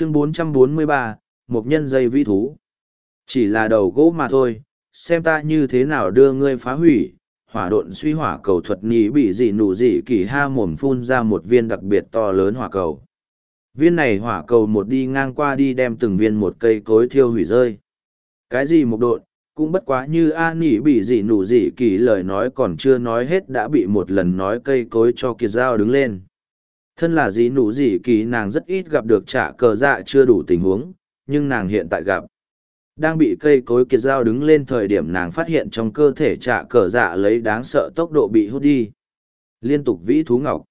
chương 443, một nhân dây vĩ thú. Chỉ là đầu gỗ mà thôi, xem ta như thế nào đưa ngươi phá hủy, hỏa độn suy hỏa cầu thuật nhí bị dị nụ dị kỳ ha mồm phun ra một viên đặc biệt to lớn hỏa cầu. Viên này hỏa cầu một đi ngang qua đi đem từng viên một cây cối thiêu hủy rơi. Cái gì một độn, cũng bất quá như a nỉ bị dị nụ dị kỳ lời nói còn chưa nói hết đã bị một lần nói cây cối cho kiệt dao đứng lên thân là gì nụ gì kỳ nàng rất ít gặp được trả cờ dạ chưa đủ tình huống, nhưng nàng hiện tại gặp. Đang bị cây cối kiệt dao đứng lên thời điểm nàng phát hiện trong cơ thể trả cờ dạ lấy đáng sợ tốc độ bị hút đi. Liên tục vĩ thú ngọc.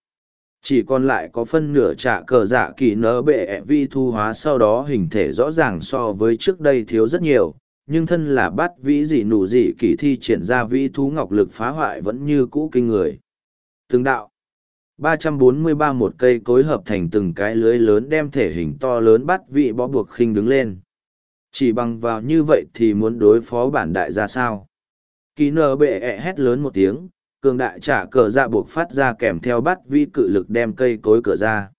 Chỉ còn lại có phân nửa trả cờ dạ kỳ nở bệ vi thu hóa sau đó hình thể rõ ràng so với trước đây thiếu rất nhiều, nhưng thân là bát vĩ dị nụ dị kỳ thi triển ra vĩ thú ngọc lực phá hoại vẫn như cũ kinh người. Từng đạo. 343 một cây cối hợp thành từng cái lưới lớn đem thể hình to lớn bắt vị bó buộc khinh đứng lên. Chỉ bằng vào như vậy thì muốn đối phó bản đại ra sao? Kỳ nờ bệ ẹ hét lớn một tiếng, cường đại trả cờ ra buộc phát ra kèm theo bắt vi cự lực đem cây cối cửa ra.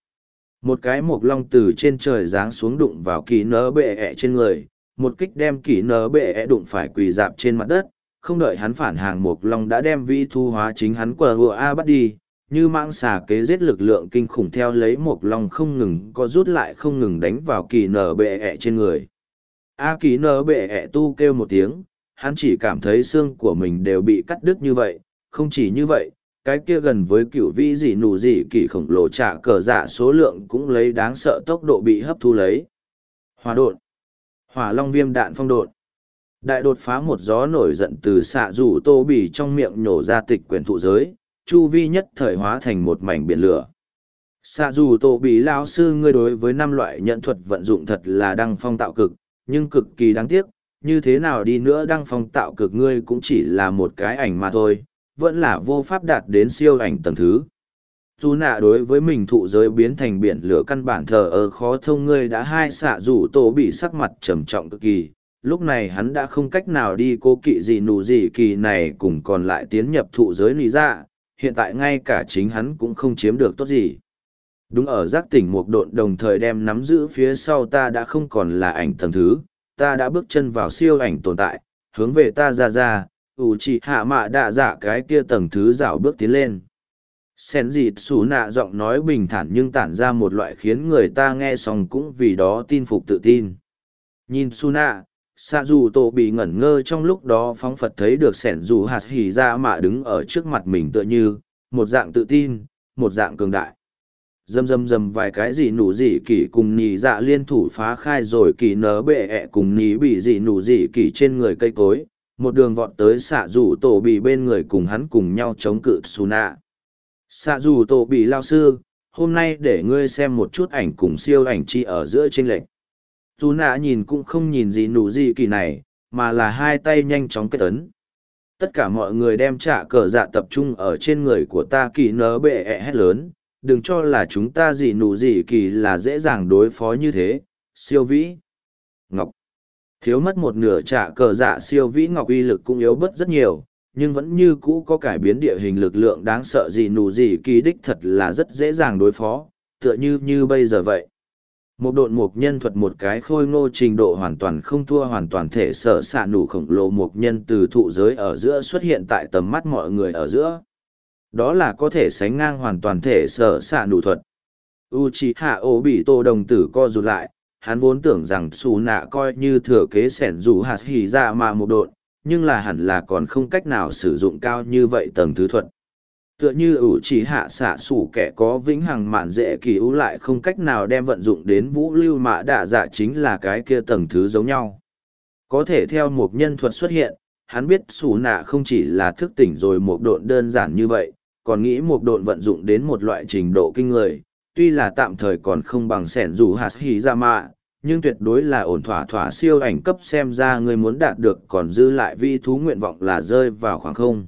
Một cái mộc long từ trên trời giáng xuống đụng vào kỳ nở bệ ẹ trên người, một kích đem kỳ nở bệ ẹ đụng phải quỳ dạp trên mặt đất, không đợi hắn phản hàng mộc long đã đem vi thu hóa chính hắn quờ hùa A bắt đi, như mạng xà kế giết lực lượng kinh khủng theo lấy một lòng không ngừng, có rút lại không ngừng đánh vào kỳ nở bệ ẹ trên người. A kỳ nở bệ ẹ tu kêu một tiếng, hắn chỉ cảm thấy xương của mình đều bị cắt đứt như vậy. Không chỉ như vậy, cái kia gần với cựu vĩ dị nụ dị kỳ khổng lồ trả cờ dạ số lượng cũng lấy đáng sợ tốc độ bị hấp thu lấy. Hòa đột hỏa long viêm đạn phong đột đại đột phá một gió nổi giận từ xạ rủ tô bì trong miệng nhổ ra tịch quyển thụ giới chu vi nhất thời hóa thành một mảnh biển lửa. Xa dù tổ bị lao sư ngươi đối với năm loại nhận thuật vận dụng thật là đăng phong tạo cực, nhưng cực kỳ đáng tiếc, như thế nào đi nữa đăng phong tạo cực ngươi cũng chỉ là một cái ảnh mà thôi, vẫn là vô pháp đạt đến siêu ảnh tầng thứ. Dù nạ đối với mình thụ giới biến thành biển lửa căn bản thờ ơ khó thông ngươi đã hai xạ rủ tổ bị sắc mặt trầm trọng cực kỳ, lúc này hắn đã không cách nào đi cố kỵ gì nụ gì kỳ này cùng còn lại tiến nhập thụ giới lý ra dạ, hiện tại ngay cả chính hắn cũng không chiếm được tốt gì. Đúng ở giác tỉnh một độn đồng thời đem nắm giữ phía sau ta đã không còn là ảnh tầng thứ, ta đã bước chân vào siêu ảnh tồn tại, hướng về ta ra ra, ủ chỉ hạ mạ đạ dạ cái kia tầng thứ dạo bước tiến lên. Sen dịt xú nạ giọng nói bình thản nhưng tản ra một loại khiến người ta nghe xong cũng vì đó tin phục tự tin. Nhìn su nạ, xạ dù tổ bị ngẩn ngơ trong lúc đó phóng phật thấy được sẻn dù hạt hỉ ra mạ đứng ở trước mặt mình tựa như một dạng tự tin, một dạng cường đại. Dầm dầm dầm vài cái gì nụ gì kỳ cùng nhì dạ liên thủ phá khai rồi kỳ nớ bệ ẹ cùng nhì bị gì nụ gì kỳ trên người cây cối, một đường vọt tới xạ dù tổ bị bên người cùng hắn cùng nhau chống cự xù nạ. Xạ dù tổ bị lao sư, hôm nay để ngươi xem một chút ảnh cùng siêu ảnh chi ở giữa tranh lệch dù nạ nhìn cũng không nhìn gì nụ gì kỳ này, mà là hai tay nhanh chóng kết ấn. Tất cả mọi người đem trả cờ dạ tập trung ở trên người của ta kỳ nớ bệ ẹ hét lớn, đừng cho là chúng ta gì nụ gì kỳ là dễ dàng đối phó như thế, siêu vĩ. Ngọc. Thiếu mất một nửa trả cờ dạ siêu vĩ ngọc uy lực cũng yếu bớt rất nhiều, nhưng vẫn như cũ có cải biến địa hình lực lượng đáng sợ gì nụ gì kỳ đích thật là rất dễ dàng đối phó, tựa như như bây giờ vậy một độn mục nhân thuật một cái khôi ngô trình độ hoàn toàn không thua hoàn toàn thể sở xạ nủ khổng lồ mục nhân từ thụ giới ở giữa xuất hiện tại tầm mắt mọi người ở giữa. Đó là có thể sánh ngang hoàn toàn thể sở xạ nủ thuật. U c h i hạ ô bị tô đồng tử co rụt lại, hắn vốn tưởng rằng xù nạ coi như thừa kế sẻn dù hạt hỉ ra mà một độn, nhưng là hẳn là còn không cách nào sử dụng cao như vậy tầng thứ thuật tựa như ủ chỉ hạ xạ sủ kẻ có vĩnh hằng mạn dễ kỳ ưu lại không cách nào đem vận dụng đến vũ lưu mạ đạ dạ chính là cái kia tầng thứ giống nhau. Có thể theo một nhân thuật xuất hiện, hắn biết xù nạ không chỉ là thức tỉnh rồi một độn đơn giản như vậy, còn nghĩ một độn vận dụng đến một loại trình độ kinh người, tuy là tạm thời còn không bằng sẻn dù hạt hì ra mạ, nhưng tuyệt đối là ổn thỏa thỏa siêu ảnh cấp xem ra người muốn đạt được còn dư lại vi thú nguyện vọng là rơi vào khoảng không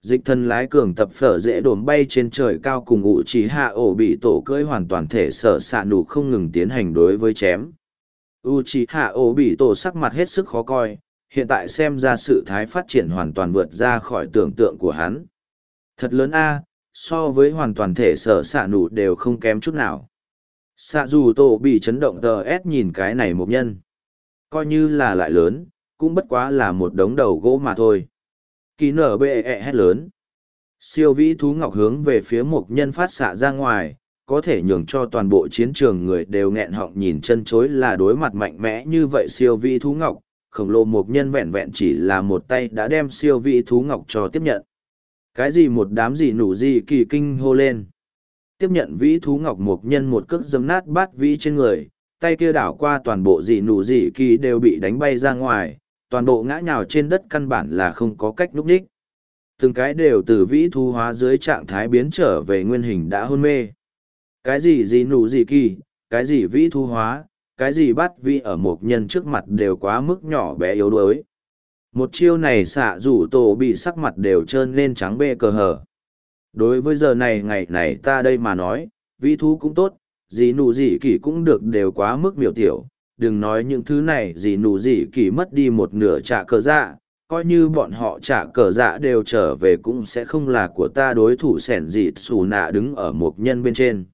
dịch thân lái cường tập phở dễ đồn bay trên trời cao cùng ụ chỉ hạ ổ bị tổ cưỡi hoàn toàn thể sở xạ nụ không ngừng tiến hành đối với chém. U chỉ hạ ổ bị tổ sắc mặt hết sức khó coi, hiện tại xem ra sự thái phát triển hoàn toàn vượt ra khỏi tưởng tượng của hắn. Thật lớn a, so với hoàn toàn thể sở xạ nụ đều không kém chút nào. Xạ dù tổ bị chấn động tờ ép nhìn cái này một nhân. Coi như là lại lớn, cũng bất quá là một đống đầu gỗ mà thôi kỳ nở bệ ẹ hét lớn. Siêu vĩ thú ngọc hướng về phía một nhân phát xạ ra ngoài, có thể nhường cho toàn bộ chiến trường người đều nghẹn họng nhìn chân chối là đối mặt mạnh mẽ như vậy siêu vĩ thú ngọc, khổng lồ một nhân vẹn vẹn chỉ là một tay đã đem siêu vĩ thú ngọc cho tiếp nhận. Cái gì một đám gì nủ gì kỳ kinh hô lên. Tiếp nhận vĩ thú ngọc một nhân một cước dấm nát bát vĩ trên người, tay kia đảo qua toàn bộ dị nụ dị kỳ đều bị đánh bay ra ngoài toàn bộ ngã nhào trên đất căn bản là không có cách núp ních. Từng cái đều từ vĩ thu hóa dưới trạng thái biến trở về nguyên hình đã hôn mê. Cái gì gì nụ gì kỳ, cái gì vĩ thu hóa, cái gì bắt vĩ ở một nhân trước mặt đều quá mức nhỏ bé yếu đuối. Một chiêu này xạ rủ tổ bị sắc mặt đều trơn lên trắng bê cờ hở. Đối với giờ này ngày này ta đây mà nói, vĩ thu cũng tốt, gì nụ gì kỳ cũng được đều quá mức miểu tiểu đừng nói những thứ này gì nụ gì kỳ mất đi một nửa trả cờ dạ coi như bọn họ trả cờ dạ đều trở về cũng sẽ không là của ta đối thủ sẻn dị xù nạ đứng ở một nhân bên trên.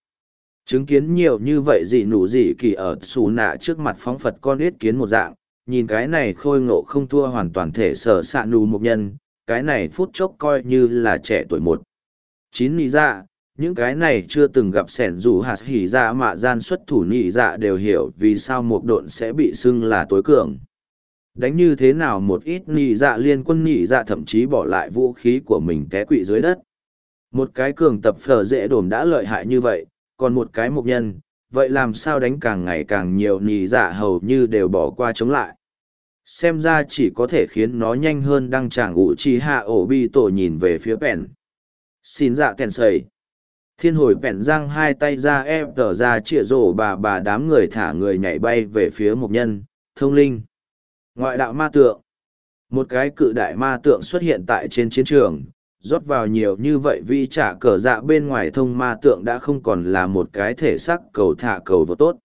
Chứng kiến nhiều như vậy gì nụ gì kỳ ở xù nạ trước mặt phóng phật con ít kiến một dạng, nhìn cái này khôi ngộ không thua hoàn toàn thể sở s ạ nù một nhân, cái này phút chốc coi như là trẻ tuổi một. Chín lý dạ những cái này chưa từng gặp sẻn dù hạt hỉ dạ mạ gian xuất thủ nhị dạ đều hiểu vì sao một độn sẽ bị xưng là tối cường. Đánh như thế nào một ít nhị dạ liên quân nhị dạ thậm chí bỏ lại vũ khí của mình té quỵ dưới đất. Một cái cường tập phở dễ đồn đã lợi hại như vậy, còn một cái mục nhân, vậy làm sao đánh càng ngày càng nhiều nhị dạ hầu như đều bỏ qua chống lại. Xem ra chỉ có thể khiến nó nhanh hơn đăng tràng ủ chi hạ ổ bi tổ nhìn về phía bèn. Xin dạ kèn sầy thiên hồi bẹn răng hai tay ra e ép tở ra chĩa rổ bà bà đám người thả người nhảy bay về phía một nhân, thông linh. Ngoại đạo ma tượng. Một cái cự đại ma tượng xuất hiện tại trên chiến trường, rót vào nhiều như vậy vi trả cờ dạ bên ngoài thông ma tượng đã không còn là một cái thể sắc cầu thả cầu vô tốt.